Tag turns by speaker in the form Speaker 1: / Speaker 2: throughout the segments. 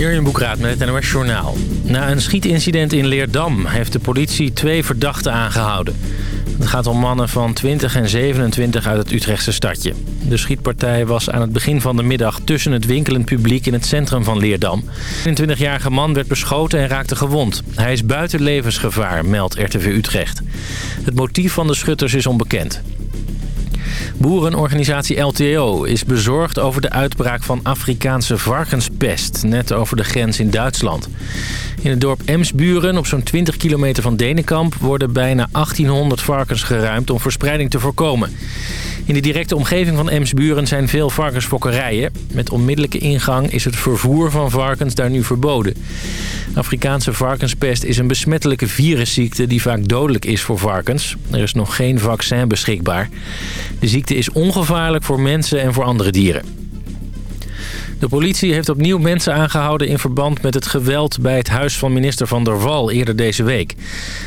Speaker 1: Jurjen Boekraat met het NOS Journaal. Na een schietincident in Leerdam heeft de politie twee verdachten aangehouden. Het gaat om mannen van 20 en 27 uit het Utrechtse stadje. De schietpartij was aan het begin van de middag tussen het winkelend publiek in het centrum van Leerdam. Een 20-jarige man werd beschoten en raakte gewond. Hij is buiten levensgevaar, meldt RTV Utrecht. Het motief van de schutters is onbekend. Boerenorganisatie LTO is bezorgd over de uitbraak van Afrikaanse varkenspest... net over de grens in Duitsland. In het dorp Emsburen, op zo'n 20 kilometer van Denenkamp... worden bijna 1800 varkens geruimd om verspreiding te voorkomen. In de directe omgeving van Emsburen zijn veel varkensfokkerijen. Met onmiddellijke ingang is het vervoer van varkens daar nu verboden. Afrikaanse varkenspest is een besmettelijke virusziekte die vaak dodelijk is voor varkens. Er is nog geen vaccin beschikbaar. De ziekte is ongevaarlijk voor mensen en voor andere dieren. De politie heeft opnieuw mensen aangehouden in verband met het geweld bij het huis van minister Van der Wal eerder deze week.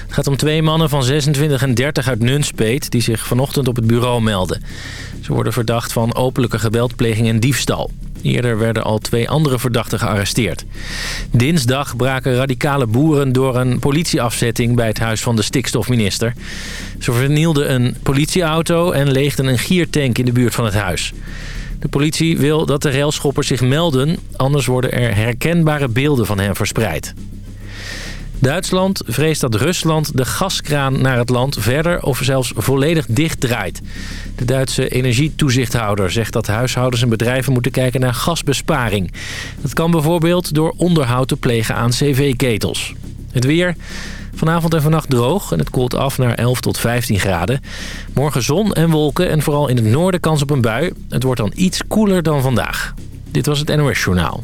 Speaker 1: Het gaat om twee mannen van 26 en 30 uit Nunspeet die zich vanochtend op het bureau melden. Ze worden verdacht van openlijke geweldpleging en diefstal. Eerder werden al twee andere verdachten gearresteerd. Dinsdag braken radicale boeren door een politieafzetting bij het huis van de stikstofminister. Ze vernielden een politieauto en leegden een giertank in de buurt van het huis. De politie wil dat de railschoppers zich melden, anders worden er herkenbare beelden van hen verspreid. Duitsland vreest dat Rusland de gaskraan naar het land verder of zelfs volledig dichtdraait. De Duitse energietoezichthouder zegt dat huishoudens en bedrijven moeten kijken naar gasbesparing. Dat kan bijvoorbeeld door onderhoud te plegen aan cv-ketels. Het weer... Vanavond en vannacht droog en het koelt af naar 11 tot 15 graden. Morgen zon en wolken en vooral in het noorden kans op een bui. Het wordt dan iets koeler dan vandaag. Dit was het NOS Journaal.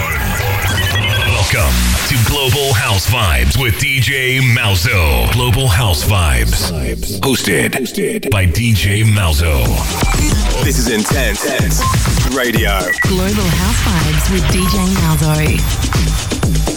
Speaker 2: Welcome to Global House Vibes with DJ Malzo. Global House Vibes. Hosted, by DJ Malzo.
Speaker 3: This is Intense Radio.
Speaker 4: Global House Vibes with DJ Malzo.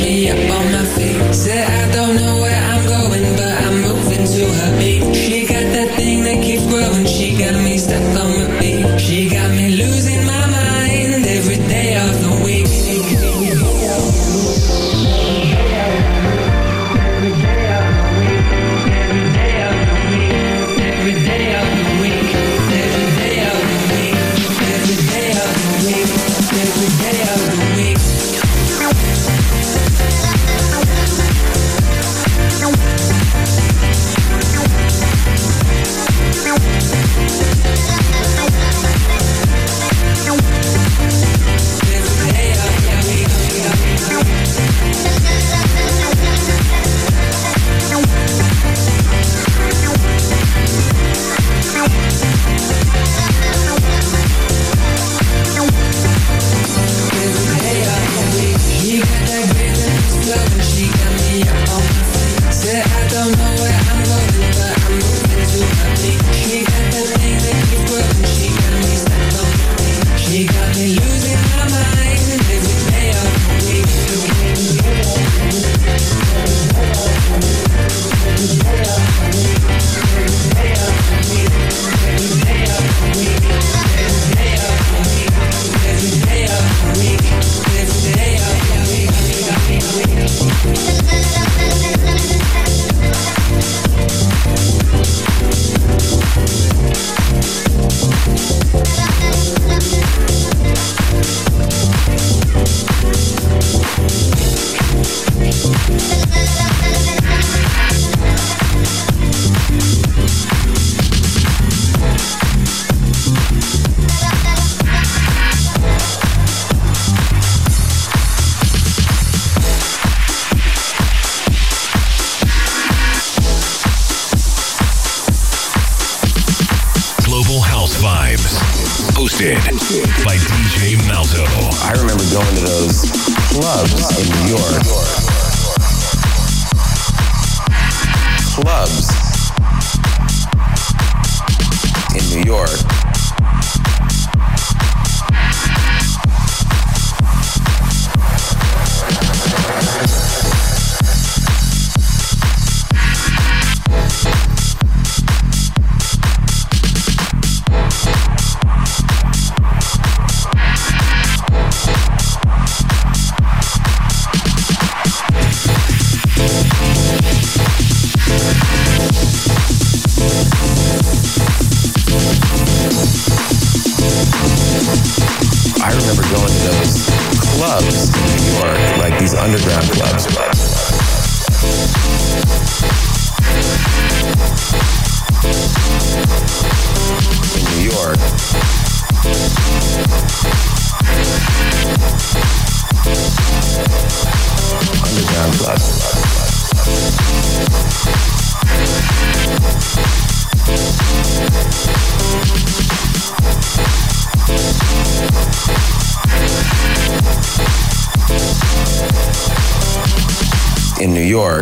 Speaker 5: me up on my feet.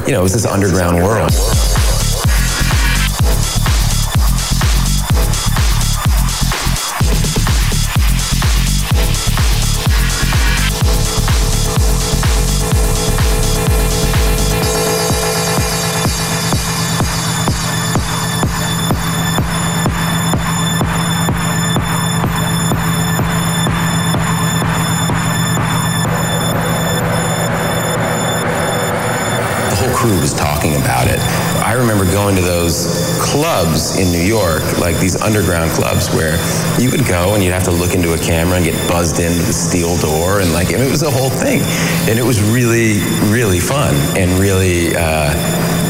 Speaker 5: You
Speaker 6: know,
Speaker 3: it was this underground world. Clubs in New York, like these underground clubs where you would go and you'd have to look into a camera and get buzzed into the steel door and like, it was a whole thing. And it was really, really fun and really, uh,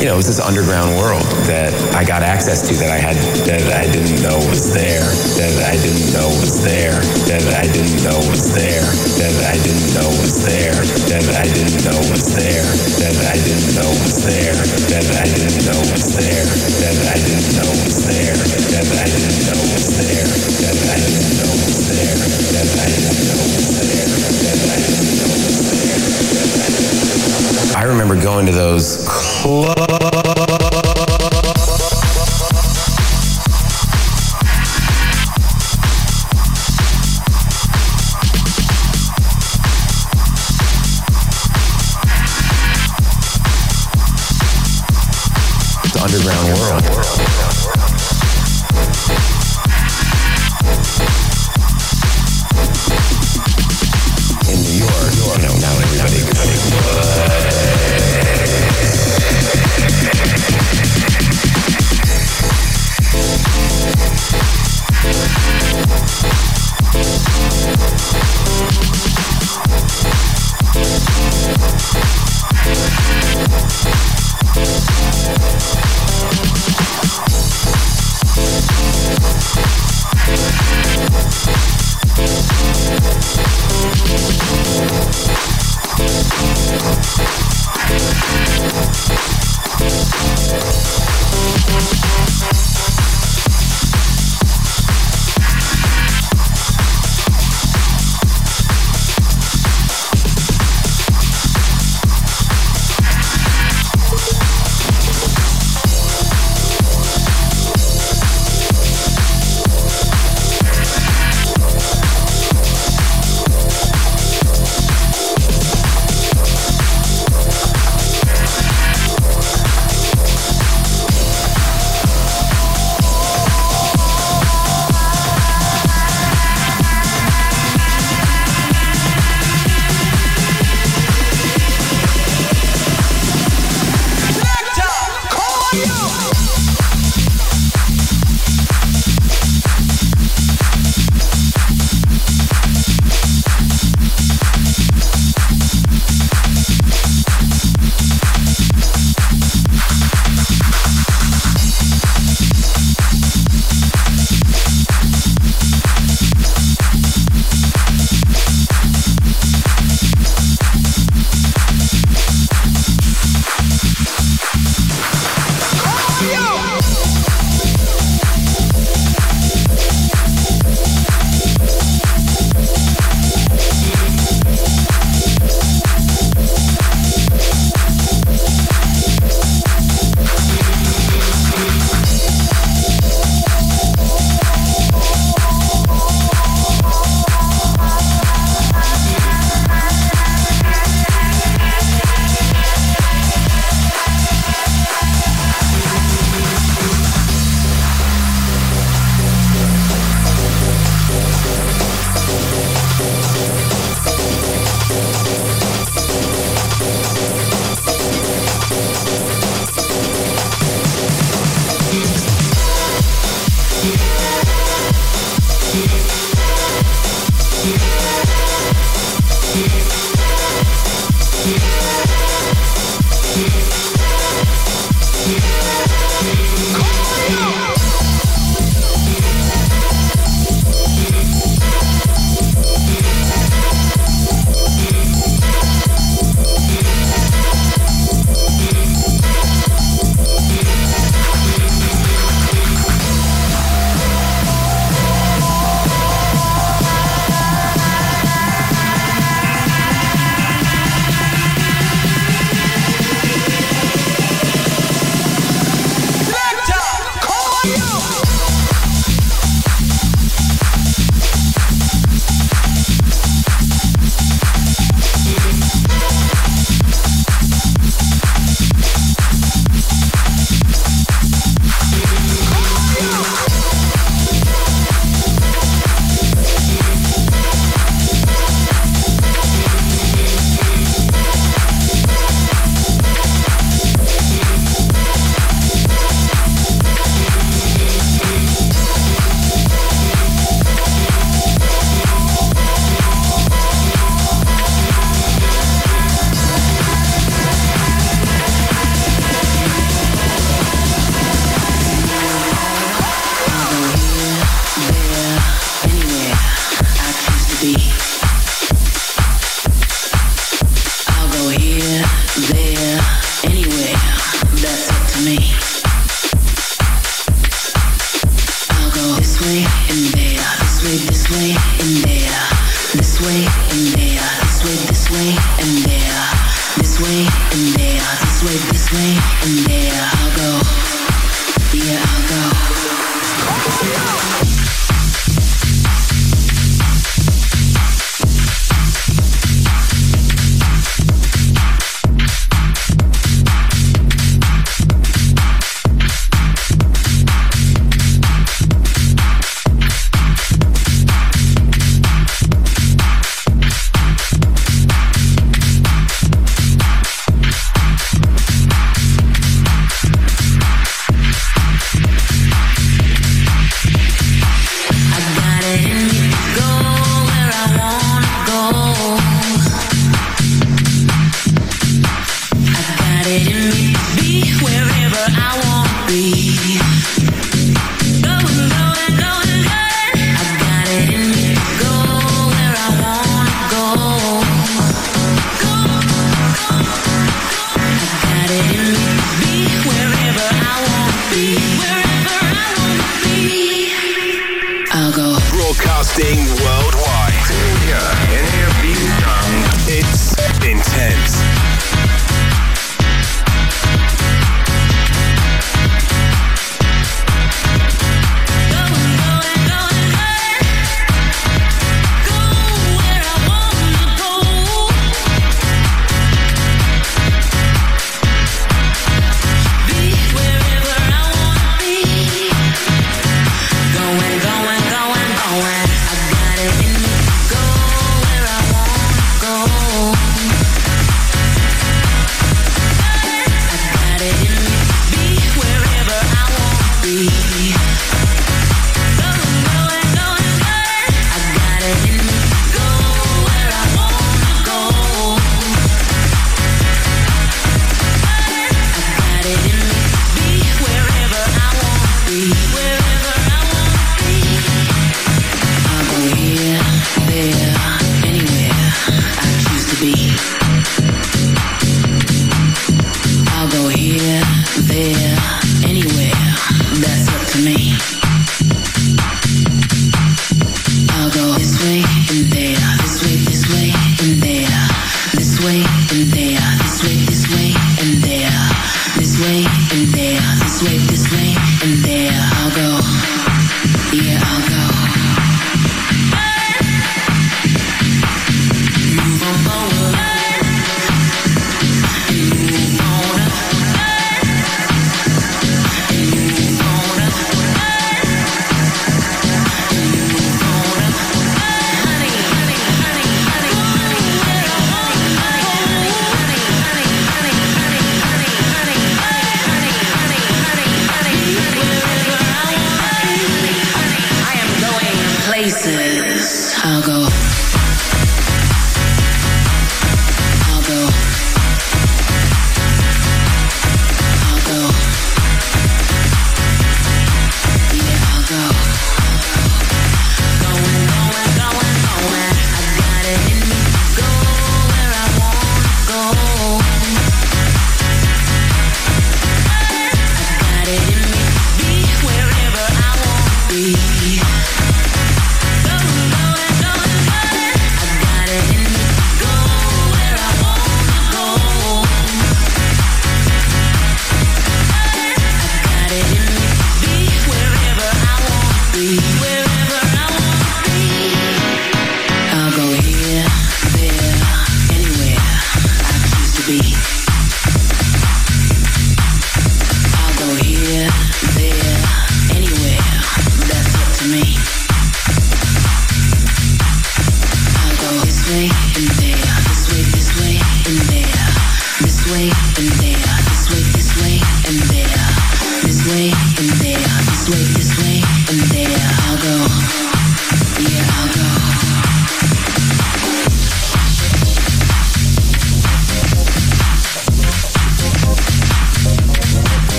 Speaker 3: you know, it was this underground world that I got access to that I had, that I didn't know was there, that I didn't know was there, that I didn't know was there, that I didn't know was there, that I didn't know was there, that I didn't know was there, that I didn't know was there, that I didn't know was there, that I didn't know was there, that I didn't know was there, that I didn't know was there, that I didn't know was there, I. I remember going to those
Speaker 7: Wow.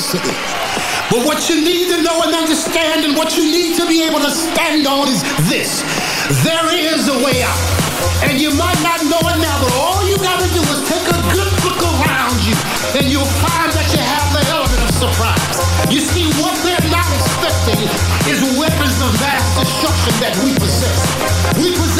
Speaker 7: Adversity. But what you need to know and understand and what you need to be able to stand on is this. There is a way out. And you might not know it now, but all you gotta do is take a good look around you and you'll find that you have the element of surprise. You see, what they're not expecting is weapons of mass destruction that we possess. We possess